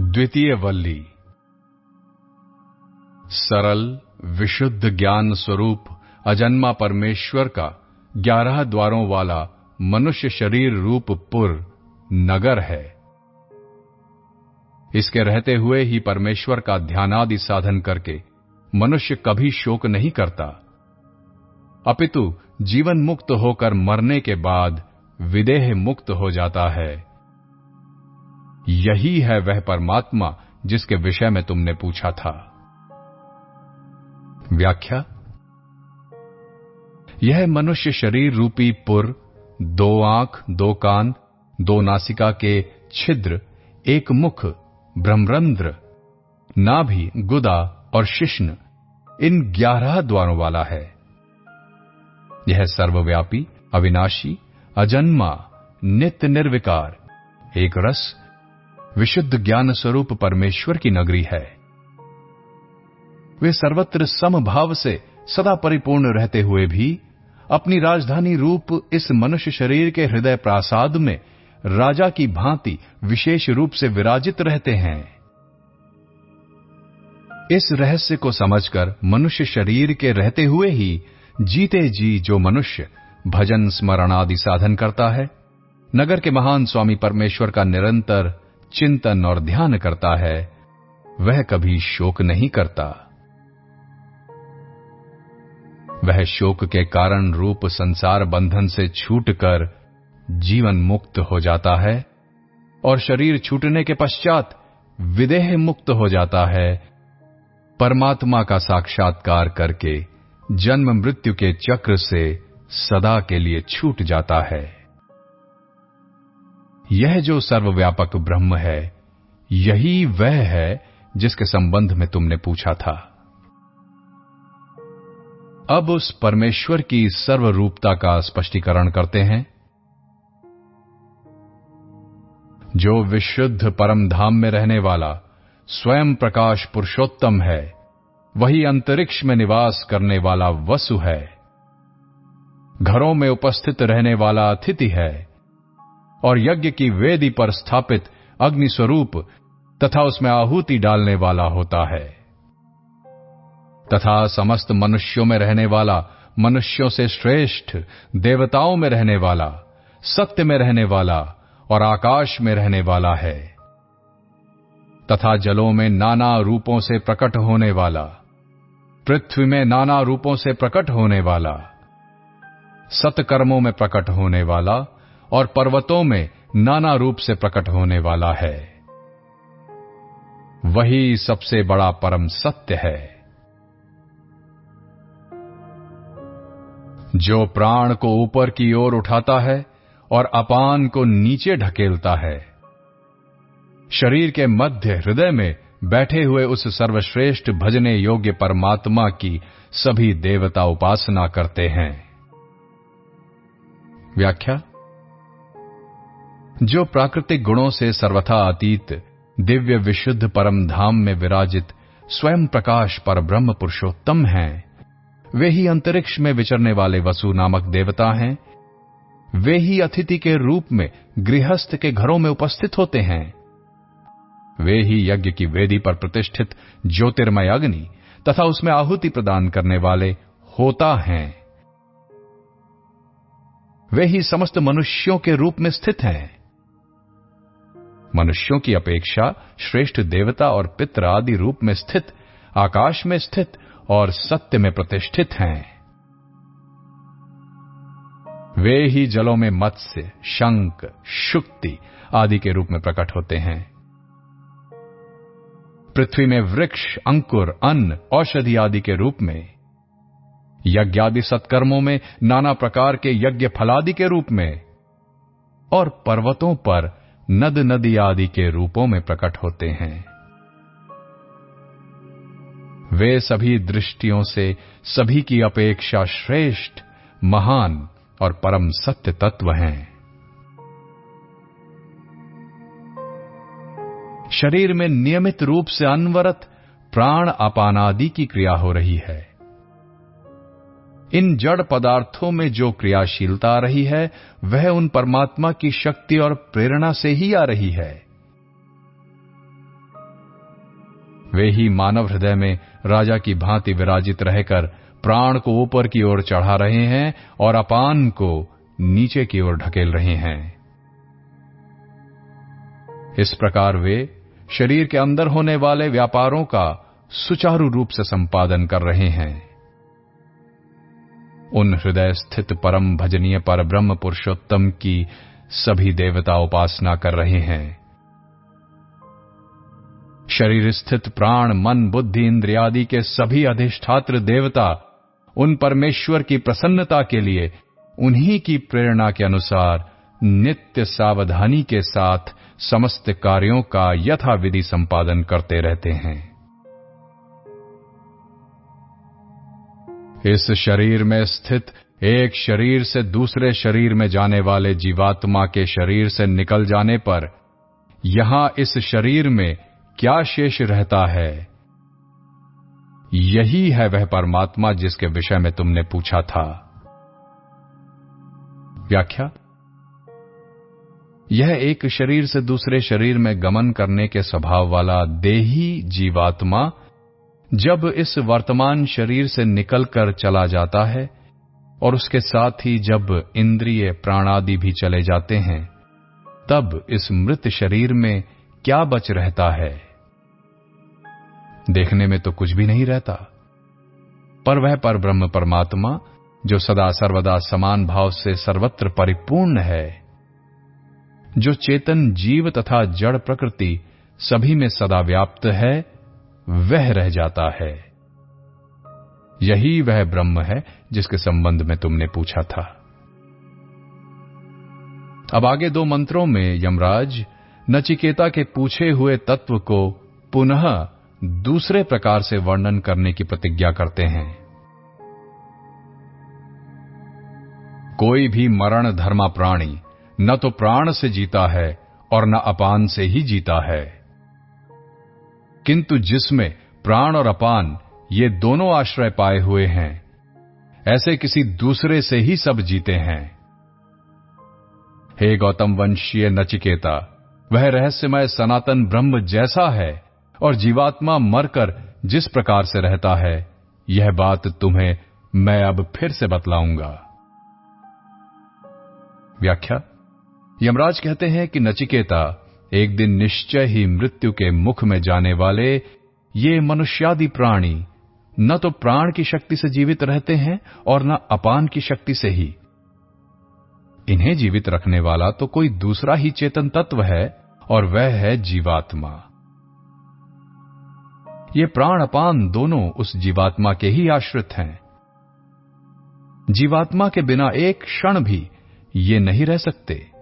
द्वितीय वल्ली। सरल, विशुद्ध ज्ञान स्वरूप अजन्मा परमेश्वर का ग्यारह द्वारों वाला मनुष्य शरीर रूप पुर नगर है। इसके रहते हुए ही परमेश्वर का ध्यानादि साधन करके मनुष्य कभी शोक नहीं करता। अपितु जीवन मुक्त होकर मरने के बाद विदेह मुक्त हो जाता है। यही है वह परमात्मा जिसके विषय में तुमने पूछा था। व्याख्या? यह मनुष्य शरीर रूपी पुर, दो आँख, दो कान, दो नासिका के छिद्र, एक मुख, ब्रह्मरंध्र, नाभि, गुदा और शिष्ण, इन ग्यारह द्वारों वाला है। यह सर्वव्यापी, अविनाशी, अजन्मा, नित्य निर्विकार, एक रस विशुद्ध ज्ञान स्वरूप परमेश्वर की नगरी है। वे सर्वत्र समभाव से सदा परिपूर्ण रहते हुए भी अपनी राजधानी रूप इस मनुष्य शरीर के हृदय प्रासाद में राजा की भांति विशेष रूप से विराजित रहते हैं। इस रहस्य को समझकर मनुष्य शरीर के रहते हुए ही जीते जी जो मनुष्य भजन स्मरण आदि साधन करता है। नगर के महान स्वामी परमेश्वर का निरंतर चिंतन और ध्यान करता है, वह कभी शोक नहीं करता। वह शोक के कारण रूप संसार बंधन से छूटकर जीवन मुक्त हो जाता है और शरीर छूटने के पश्चात विदेह मुक्त हो जाता है। परमात्मा का साक्षात्कार करके जन्म मृत्यु के चक्र से सदा के लिए छूट जाता है। यह जो सर्वव्यापक ब्रह्म है, यही वह है जिसके संबंध में तुमने पूछा था। अब उस परमेश्वर की सर्वरूपता का स्पष्टीकरण करते हैं। जो विशुद्ध परम धाम में रहने वाला स्वयं प्रकाश पुरुषोत्तम है, वही अंतरिक्ष में निवास करने वाला वसु है। घरों में उपस्थित रहने वाला अतिथि है और यज्ञ की वेदी पर स्थापित अग्नि स्वरूप तथा उसमें आहुति डालने वाला होता है। तथा समस्त मनुष्यों में रहने वाला, मनुष्यों से श्रेष्ठ, देवताओं में रहने वाला, सत्य में रहने वाला और आकाश में रहने वाला है। तथा जलों में नाना रूपों से प्रकट होने वाला, पृथ्वी में नाना रूपों से प्रकट होने वाला, सतकर्मों में प्रकट होने वाला और पर्वतों में नाना रूप से प्रकट होने वाला है। वही सबसे बड़ा परम सत्य है, जो प्राण को ऊपर की ओर उठाता है और अपान को नीचे ढकेलता है। शरीर के मध्य हृदय में बैठे हुए उस सर्वश्रेष्ठ भजने योग्य परमात्मा की सभी देवता उपासना करते हैं। व्याख्या? जो प्राकृतिक गुणों से सर्वथा अतीत, दिव्य विशुद्ध परम धाम में विराजित, स्वयं प्रकाश पर ब्रह्म पुरुषोत्तम हैं। वे ही अंतरिक्ष में विचरने वाले वसु नामक देवता हैं। वे ही अतिथि के रूप में गृहस्थ के घरों में उपस्थित होते हैं। वे ही यज्ञ की वेदी पर प्रतिष्ठित ज्योतिर्मय अग्नि तथा उसमें आहुति प्रदान करने वाले होता हैं। वे ही समस्त मनुष्यों के रूप में स्थित हैं। मनुष्यों की अपेक्षा श्रेष्ठ देवता और पित्र आदि रूप में स्थित, आकाश में स्थित और सत्य में प्रतिष्ठित हैं। वे ही जलों में मत्स्य शंक शुक्ति आदि के रूप में प्रकट होते हैं। पृथ्वी में वृक्ष, अंकुर, अन्न, औषधि आदि के रूप में यज्ञ आदि सत्कर्मों में, नाना प्रकार के यज्ञ फलादि के रूप में, और पर्वतों पर नद नदी आदि के रूपों में प्रकट होते हैं। वे सभी दृष्टियों से सभी की अपेक्षा श्रेष्ठ, महान और परम सत्य तत्व हैं। शरीर में नियमित रूप से अनवरत प्राण अपानादि की क्रिया हो रही है। इन जड़ पदार्थों में जो क्रियाशीलता आ रही है, वह उन परमात्मा की शक्ति और प्रेरणा से ही आ रही है। वे ही मानव हृदय में राजा की भांति विराजित रहकर प्राण को ऊपर की ओर चढ़ा रहे हैं और अपान को नीचे की ओर ढकेल रहे हैं। इस प्रकार वे शरीर के अंदर होने वाले व्यापारों का सुचारू रूप से संपादन कर रहे हैं। उन हृदय स्थित परम भजनीय पर ब्रह्म पुरुषोत्तम की सभी देवता उपासना कर रहे हैं। शरीर स्थित प्राण, मन, बुद्धि, इंद्रियादि के सभी अधिष्ठात्र देवता उन परमेश्वर की प्रसन्नता के लिए, उन्हीं की प्रेरणा के अनुसार नित्य सावधानी के साथ समस्त कार्यों का यथाविधि संपादन करते रहते हैं। इस शरीर में स्थित एक शरीर से दूसरे शरीर में जाने वाले जीवात्मा के शरीर से निकल जाने पर यहाँ इस शरीर में क्या शेष रहता है? यही है वह परमात्मा जिसके विषय में तुमने पूछा था। व्याख्या? यह एक शरीर से दूसरे शरीर में गमन करने के स्वभाव वाला देही जीवात्मा जब इस वर्तमान शरीर से निकलकर चला जाता है, और उसके साथ ही जब इंद्रिय प्राणादि भी चले जाते हैं, तब इस मृत शरीर में क्या बच रहता है? देखने में तो कुछ भी नहीं रहता। पर वह पर ब्रह्म परमात्मा, जो सदा सर्वदा समान भाव से सर्वत्र परिपूर्ण है, जो चेतन जीव तथा जड़ प्रकृति सभी में सदा व्याप्त है वह रह जाता है। यही वह ब्रह्म है जिसके संबंध में तुमने पूछा था। अब आगे दो मंत्रों में यमराज नचिकेता के पूछे हुए तत्व को पुनः दूसरे प्रकार से वर्णन करने की प्रतिज्ञा करते हैं। कोई भी मरण धर्मा प्राणी न तो प्राण से जीता है और न अपान से ही जीता है। किंतु जिसमें प्राण और अपान ये दोनों आश्रय पाए हुए हैं, ऐसे किसी दूसरे से ही सब जीते हैं। हे गौतम वंशीय नचिकेता, वह रहस्यमय सनातन ब्रह्म जैसा है और जीवात्मा मरकर जिस प्रकार से रहता है, यह बात तुम्हें मैं अब फिर से बतलाऊँगा। व्याख्या। यमराज कहते हैं कि नचिकेता एक दिन निश्चय ही मृत्यु के मुख में जाने वाले ये मनुष्यादि प्राणी न तो प्राण की शक्ति से जीवित रहते हैं और न अपान की शक्ति से ही। इन्हें जीवित रखने वाला तो कोई दूसरा ही चेतन तत्व है और वह है जीवात्मा। ये प्राण अपान दोनों उस जीवात्मा के ही आश्रित हैं। जीवात्मा के बिना एक क्षण भी ये नहीं रह सकते।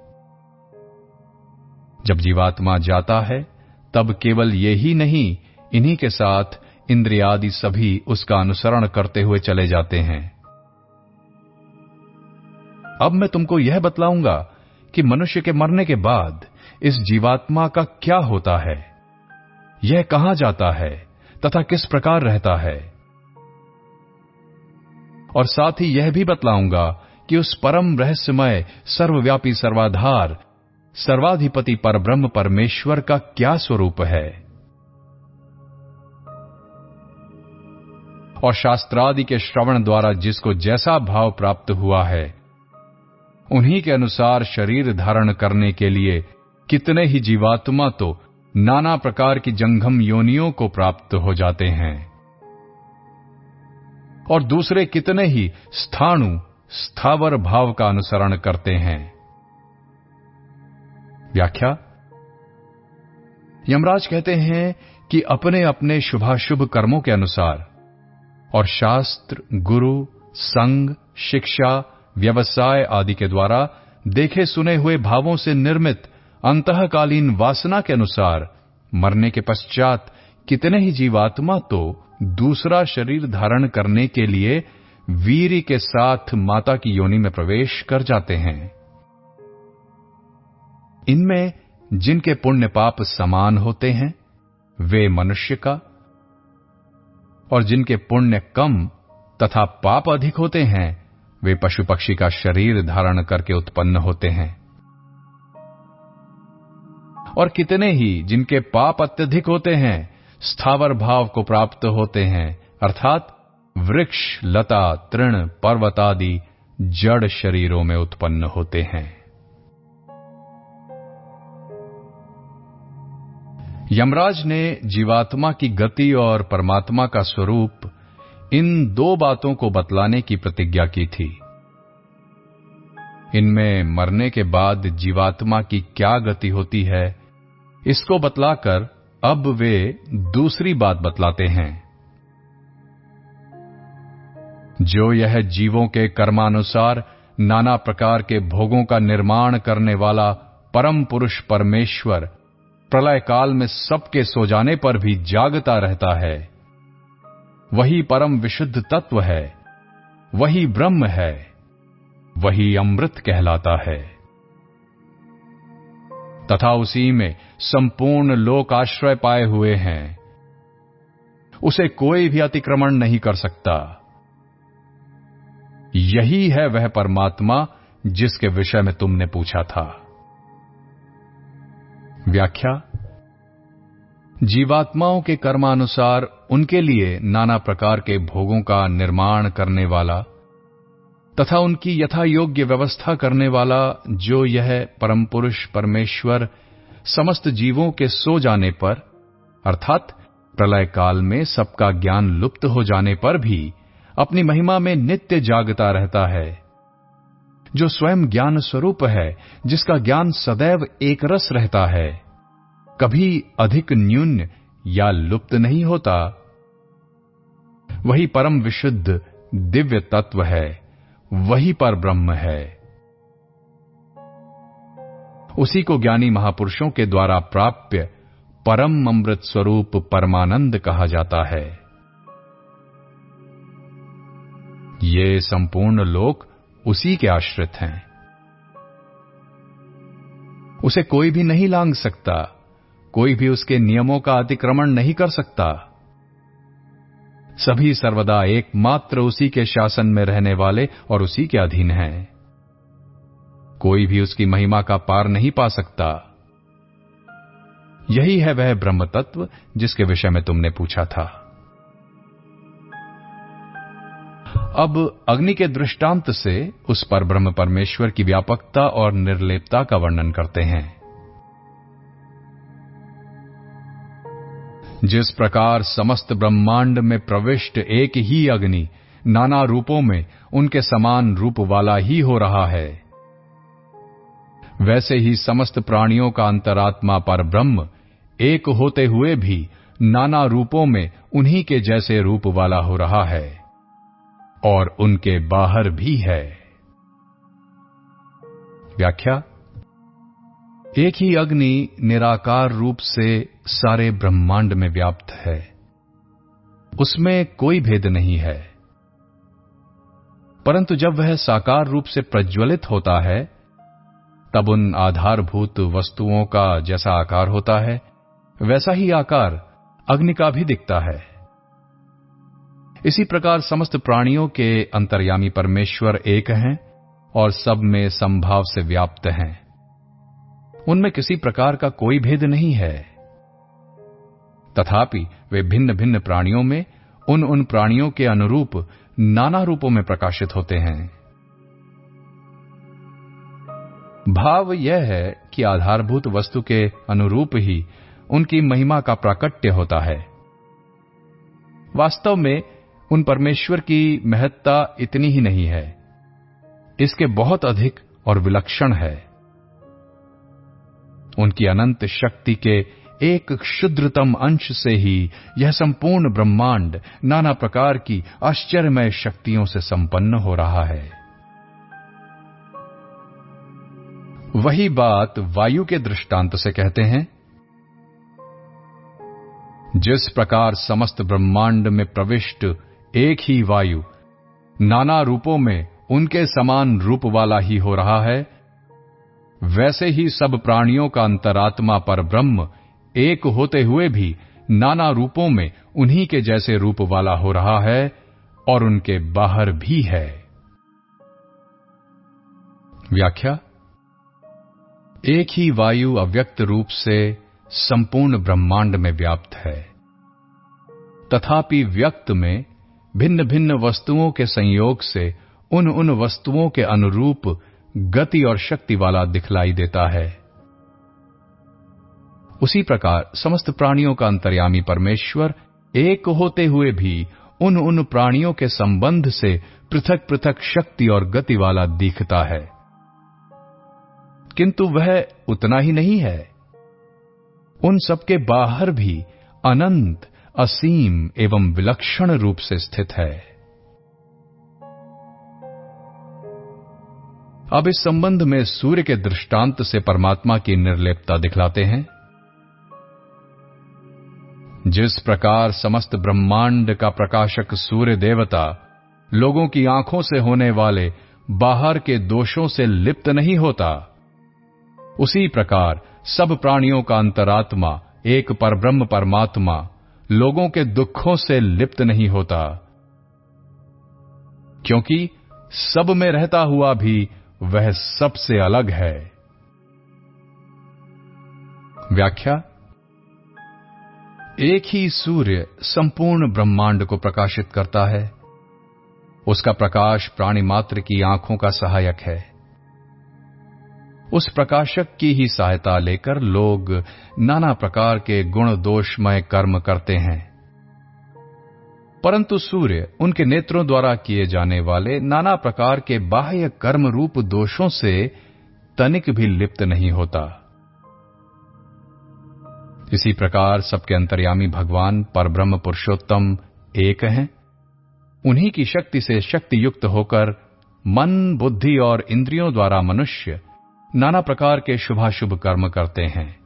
जब जीवात्मा जाता है, तब केवल ये ही नहीं, इन्हीं के साथ इंद्रियादि सभी उसका अनुसरण करते हुए चले जाते हैं। अब मैं तुमको यह बतलाऊँगा कि मनुष्य के मरने के बाद इस जीवात्मा का क्या होता है। यह कहाँ जाता है तथा किस प्रकार रहता है। और साथ ही यह भी बतलाऊँगा कि उस परम रहस्यमय, सर्वव्यापी, सर्वाधार सर्वाधिपति पर ब्रह्म परमेश्वर का क्या स्वरूप है? और शास्त्रादि के श्रवण द्वारा जिसको जैसा भाव प्राप्त हुआ है, उन्हीं के अनुसार शरीर धारण करने के लिए कितने ही जीवात्मा तो नाना प्रकार की जंगम योनियों को प्राप्त हो जाते हैं। और दूसरे कितने ही स्थाणु, स्थावर भाव का अनुसरण करते हैं। व्याख्या। यमराज कहते हैं कि अपने अपने शुभाशुभ कर्मों के अनुसार और शास्त्र, गुरु संग शिक्षा, व्यवसाय आदि के द्वारा देखे सुने हुए भावों से निर्मित अंतकालीन वासना के अनुसार मरने के पश्चात कितने ही जीवात्मा तो दूसरा शरीर धारण करने के लिए वीर के साथ माता की योनि में प्रवेश कर जाते हैं। इनमें जिनके पुण्य पाप समान होते हैं, वे मनुष्य का, और जिनके पुण्य कम तथा पाप अधिक होते हैं, वे पशु पक्षी का शरीर धारण करके उत्पन्न होते हैं। और कितने ही जिनके पाप अत्यधिक होते हैं, स्थावर भाव को प्राप्त होते हैं, अर्थात वृक्ष, लता, तृण, पर्वत आदि जड़ शरीरों में उत्पन्न होते हैं। यमराज ने जीवात्मा की गति और परमात्मा का स्वरूप इन दो बातों को बतलाने की प्रतिज्ञा की थी। इनमें मरने के बाद जीवात्मा की क्या गति होती है, इसको बतलाकर अब वे दूसरी बात बतलाते हैं। जो यह जीवों के कर्मानुसार नाना प्रकार के भोगों का निर्माण करने वाला परम पुरुष परमेश्वर प्रलय काल में सबके सो जाने पर भी जागता रहता है। वही परम विशुद्ध तत्व है। वही ब्रह्म है। वही अमृत कहलाता है। तथा उसी में संपूर्ण लोक आश्रय पाए हुए हैं। उसे कोई भी अतिक्रमण नहीं कर सकता। यही है वह परमात्मा जिसके विषय में तुमने पूछा था। व्याख्या, जीवात्माओं के कर्मानुसार उनके लिए नाना प्रकार के भोगों का निर्माण करने वाला तथा उनकी यथा योग्य व्यवस्था करने वाला जो यह परम पुरुष परमेश्वर समस्त जीवों के सो जाने पर, अर्थात प्रलय काल में सबका ज्ञान लुप्त हो जाने पर भी अपनी महिमा में नित्य जागता रहता है। जो स्वयं ज्ञान स्वरूप है, जिसका ज्ञान सदैव एक रस रहता है। कभी अधिक न्यून या लुप्त नहीं होता। वही परम विशुद्ध दिव्य तत्व है, वही पर ब्रह्म है। उसी को ज्ञानी महापुरुषों के द्वारा प्राप्य परम अमृत स्वरूप परमानंद कहा जाता है। ये संपूर्ण लोक उसी के आश्रित हैं। उसे कोई भी नहीं लांग सकता, कोई भी उसके नियमों का अतिक्रमण नहीं कर सकता। सभी सर्वदा एकमात्र उसी के शासन में रहने वाले और उसी के अधीन हैं। कोई भी उसकी महिमा का पार नहीं पा सकता। यही है वह ब्रह्म तत्व जिसके विषय में तुमने पूछा था। अब अग्नि के दृष्टांत से उस पर ब्रह्म परमेश्वर की व्यापकता और निर्लेपता का वर्णन करते हैं। जिस प्रकार समस्त ब्रह्मांड में प्रविष्ट एक ही अग्नि, नाना रूपों में उनके समान रूप वाला ही हो रहा है। वैसे ही समस्त प्राणियों का अंतरात्मा पर ब्रह्म एक होते हुए भी नाना रूपों में उन्हीं के जैसे रूप वाला हो रहा है। और उनके बाहर भी है। व्याख्या, एक ही अग्नि निराकार रूप से सारे ब्रह्मांड में व्याप्त है। उसमें कोई भेद नहीं है। परंतु जब वह साकार रूप से प्रज्वलित होता है, तब उन आधारभूत वस्तुओं का जैसा आकार होता है, वैसा ही आकार अग्नि का भी दिखता है। इसी प्रकार समस्त प्राणियों के अंतर्यामी परमेश्वर एक हैं और सब में संभाव से व्याप्त हैं। उनमें किसी प्रकार का कोई भेद नहीं है। तथापि वे भिन्न भिन्न प्राणियों में उन उन प्राणियों के अनुरूप नाना रूपों में प्रकाशित होते हैं। भाव यह है कि आधारभूत वस्तु के अनुरूप ही उनकी महिमा का प्राकट्य होता है। वास्तव में उन परमेश्वर की महत्ता इतनी ही नहीं है। इसके बहुत अधिक और विलक्षण है। उनकी अनंत शक्ति के एक क्षुद्रतम अंश से ही यह संपूर्ण ब्रह्मांड नाना प्रकार की आश्चर्यमय शक्तियों से संपन्न हो रहा है। वही बात वायु के दृष्टांत से कहते हैं। जिस प्रकार समस्त ब्रह्मांड में प्रविष्ट एक ही वायु। नाना रूपों में उनके समान रूप वाला ही हो रहा है। वैसे ही सब प्राणियों का अंतरात्मा पर ब्रह्म एक होते हुए भी नाना रूपों में उन्हीं के जैसे रूप वाला हो रहा है और उनके बाहर भी है। व्याख्या? एक ही वायु अव्यक्त रूप से संपूर्ण ब्रह्मांड में व्याप्त है। तथापि व्यक्त में भिन्न भिन्न वस्तुओं के संयोग से उन उन वस्तुओं के अनुरूप गति और शक्ति वाला दिखलाई देता है। उसी प्रकार समस्त प्राणियों का अंतर्यामी परमेश्वर एक होते हुए भी उन उन प्राणियों के संबंध से पृथक पृथक शक्ति और गति वाला दिखता है। किंतु वह उतना ही नहीं है। उन सबके बाहर भी अनंत असीम एवं विलक्षण रूप से स्थित है। अब इस संबंध में सूर्य के दृष्टांत से परमात्मा की निर्लेपता दिखलाते हैं। जिस प्रकार समस्त ब्रह्मांड का प्रकाशक सूर्य देवता लोगों की आँखों से होने वाले बाहर के दोषों से लिप्त नहीं होता, उसी प्रकार सब प्राणियों का अंतरात्मा एक परब्रह्म परमात्मा लोगों के दुखों से लिप्त नहीं होता, क्योंकि सब में रहता हुआ भी वह सबसे अलग है। व्याख्या, एक ही सूर्य संपूर्ण ब्रह्मांड को प्रकाशित करता है। उसका प्रकाश प्राणी मात्र की आँखों का सहायक है। उस प्रकाशक की ही सहायता लेकर लोग नाना प्रकार के गुण दोषमय कर्म करते हैं। परंतु सूर्य उनके नेत्रों द्वारा किए जाने वाले नाना प्रकार के बाह्य कर्म रूप दोषों से तनिक भी लिप्त नहीं होता। इसी प्रकार सबके अंतर्यामी भगवान परब्रह्म पुरुषोत्तम एक हैं। उन्हीं की शक्ति से शक्ति युक्त होकर मन, बुद्धि और इंद्रियों द्वारा मनुष्य नाना प्रकार के शुभाशुभ कर्म करते हैं,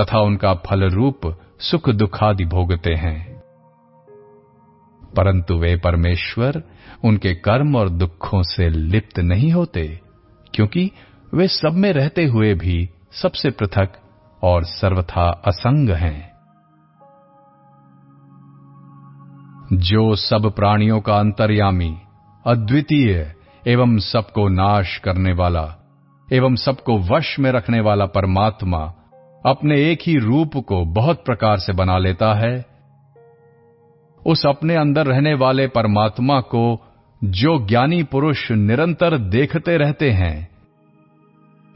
तथा उनका फल रूप सुख दुखादि भोगते हैं। परंतु वे परमेश्वर उनके कर्म और दुखों से लिप्त नहीं होते, क्योंकि वे सब में रहते हुए भी सबसे पृथक और सर्वथा असंग हैं। जो सब प्राणियों का अंतर्यामी, अद्वितीय एवं सबको नाश करने वाला एवं सबको वश में रखने वाला परमात्मा अपने एक ही रूप को बहुत प्रकार से बना लेता है। उस अपने अंदर रहने वाले परमात्मा को जो ज्ञानी पुरुष निरंतर देखते रहते हैं,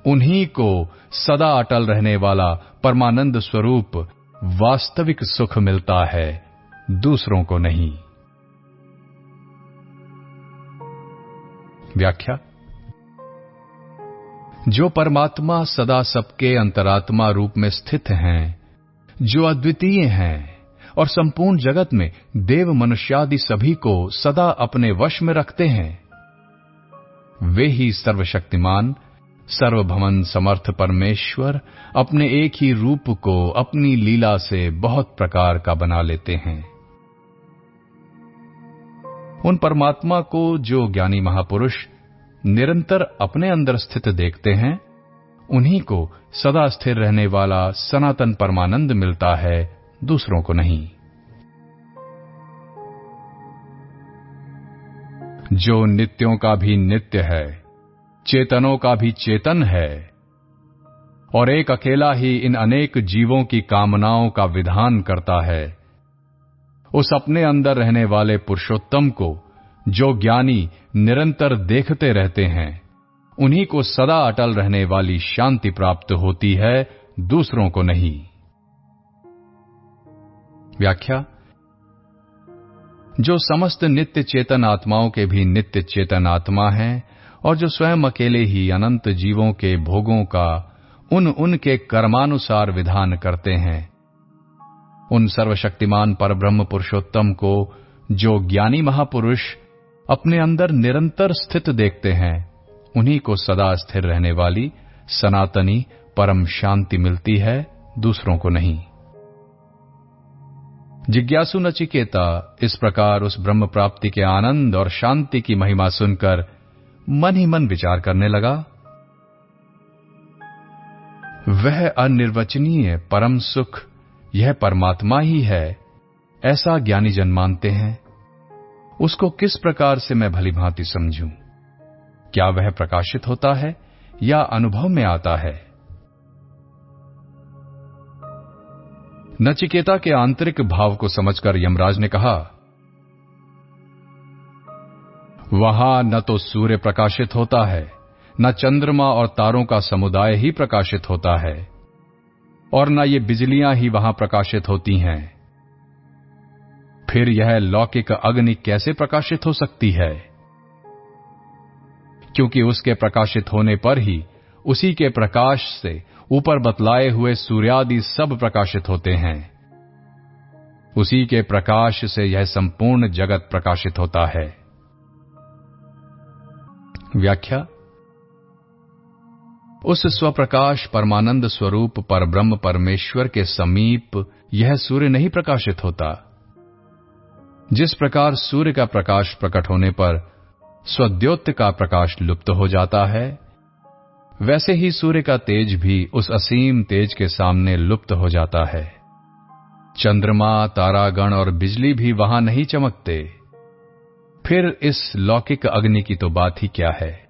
उन्हीं को सदा अटल रहने वाला परमानंद स्वरूप वास्तविक सुख मिलता है, दूसरों को नहीं। व्याख्या जो परमात्मा सदा सबके अंतरात्मा रूप में स्थित हैं, जो अद्वितीय हैं, और संपूर्ण जगत में देव मनुष्यादि सभी को सदा अपने वश में रखते हैं। वे ही सर्वशक्तिमान, सर्वभवन समर्थ परमेश्वर अपने एक ही रूप को अपनी लीला से बहुत प्रकार का बना लेते हैं। उन परमात्मा को जो ज्ञानी महापुरुष निरंतर अपने अंदर स्थित देखते हैं, उन्हीं को सदा स्थिर रहने वाला सनातन परमानंद मिलता है, दूसरों को नहीं। जो नित्यों का भी नित्य है, चेतनों का भी चेतन है, और एक अकेला ही इन अनेक जीवों की कामनाओं का विधान करता है, उस अपने अंदर रहने वाले पुरुषोत्तम को जो ज्ञानी निरंतर देखते रहते हैं, उन्हीं को सदा अटल रहने वाली शांति प्राप्त होती है, दूसरों को नहीं। व्याख्या, जो समस्त नित्य चेतन आत्माओं के भी नित्य चेतन आत्मा हैं, और जो स्वयं अकेले ही अनंत जीवों के भोगों का उन उनके कर्मानुसार विधान करते हैं, उन सर्वशक्तिमान परब्रह्म पुरुषोत्तम को जो ज्ञानी महापुरुष अपने अंदर निरंतर स्थित देखते हैं। उन्हीं को सदा स्थिर रहने वाली सनातनी परम शांति मिलती है, दूसरों को नहीं। जिज्ञासु नचिकेता, इस प्रकार उस ब्रह्म प्राप्ति के आनंद और शांति की महिमा सुनकर मन ही मन विचार करने लगा। वह अनिर्वचनीय परम सुख, यह परमात्मा ही है, ऐसा ज्ञानी जन मानते हैं। उसको किस प्रकार से मैं भली भांति समझूं? क्या वह प्रकाशित होता है या अनुभव में आता है? नचिकेता के आंतरिक भाव को समझकर यमराज ने कहा, वहाँ न तो सूर्य प्रकाशित होता है, न चंद्रमा और तारों का समुदाय ही प्रकाशित होता है, और न ये बिजलियाँ ही वहाँ प्रकाशित होती हैं। फिर यह लौकिक अग्नि कैसे प्रकाशित हो सकती है? क्योंकि उसके प्रकाशित होने पर ही उसी के प्रकाश से ऊपर बतलाए हुए सूर्यादि सब प्रकाशित होते हैं। उसी के प्रकाश से यह संपूर्ण जगत प्रकाशित होता है। व्याख्या? उस स्वप्रकाश परमानंद स्वरूप पर ब्रह्म परमेश्वर के समीप यह सूर्य नहीं प्रकाशित होता। जिस प्रकार सूर्य का प्रकाश प्रकट होने पर स्वद्योत का प्रकाश लुप्त हो जाता है, वैसे ही सूर्य का तेज भी उस असीम तेज के सामने लुप्त हो जाता है। चंद्रमा, तारागण और बिजली भी वहाँ नहीं चमकते। फिर इस लौकिक अग्नि की तो बात ही क्या है?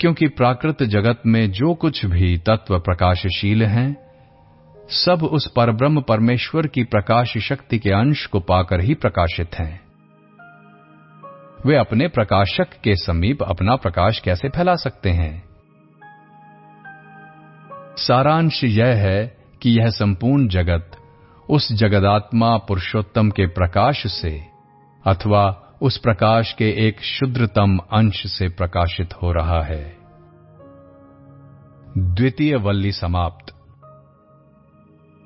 क्योंकि प्राकृत जगत में जो कुछ भी तत्व प्रकाशशील हैं सब उस परब्रह्म परमेश्वर की प्रकाश शक्ति के अंश को पाकर ही प्रकाशित हैं। वे अपने प्रकाशक के समीप अपना प्रकाश कैसे फैला सकते हैं? सारांश यह है कि यह संपूर्ण जगत उस जगदात्मा पुरुषोत्तम के प्रकाश से अथवा उस प्रकाश के एक शुद्रतम अंश से प्रकाशित हो रहा है। द्वितीय वल्ली समाप्त।